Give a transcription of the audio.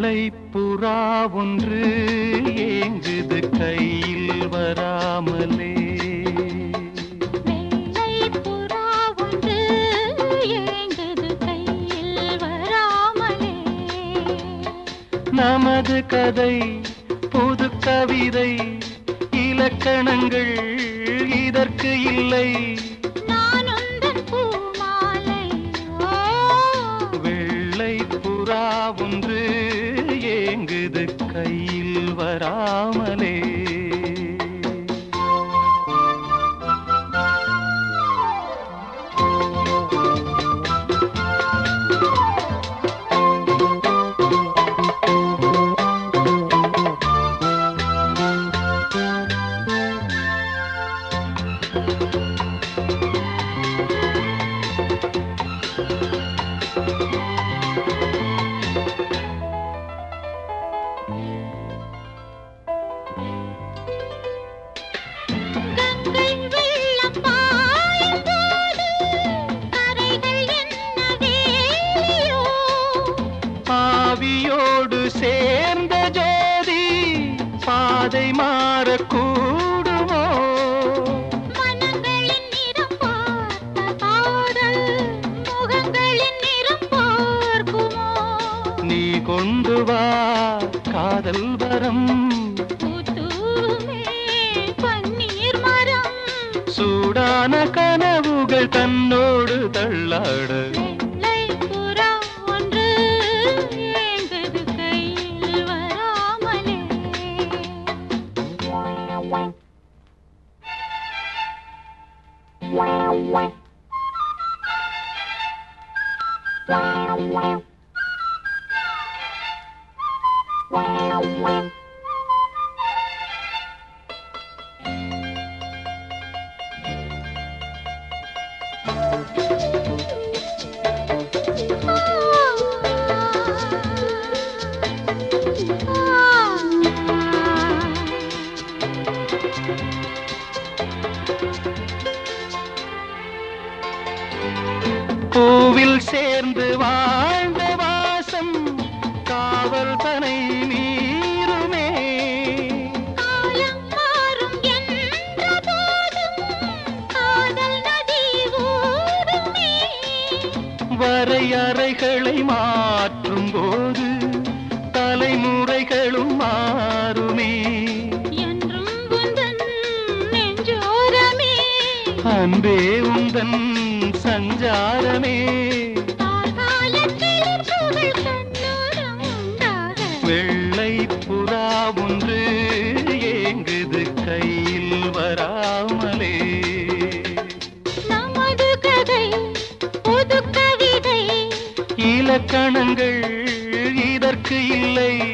வெள்ளை புறா ஒன்று ஏங்குது கையில் வராமலே. நமது கதை புது கவிதை இலக்கணங்கள் ஏங்குது சேர்ந்த ஜோதி பாதை மாறக்கூடுமோ? நீ கொண்டு வா காதல் வரம். பூத்தூமே பன்னீர் மரம். சூடான கனவுகள் தன்னோடு தள்ளாட. Wow, wow. சேர்ந்து வாழ்ந்த வாசம் காவல் தனை மீறுமே வரையறைகளை மாற்றும் போது தலைமுறைகளும் மாறுமே. அன்பே உந்தன் சஞ்சாரமே. வெள்ளை புறா ஒன்று ஏங்குது கையில் வராமலே. நமது கதை புது கவிதை. இலக்கணங்கள் இதற்கு இல்லை.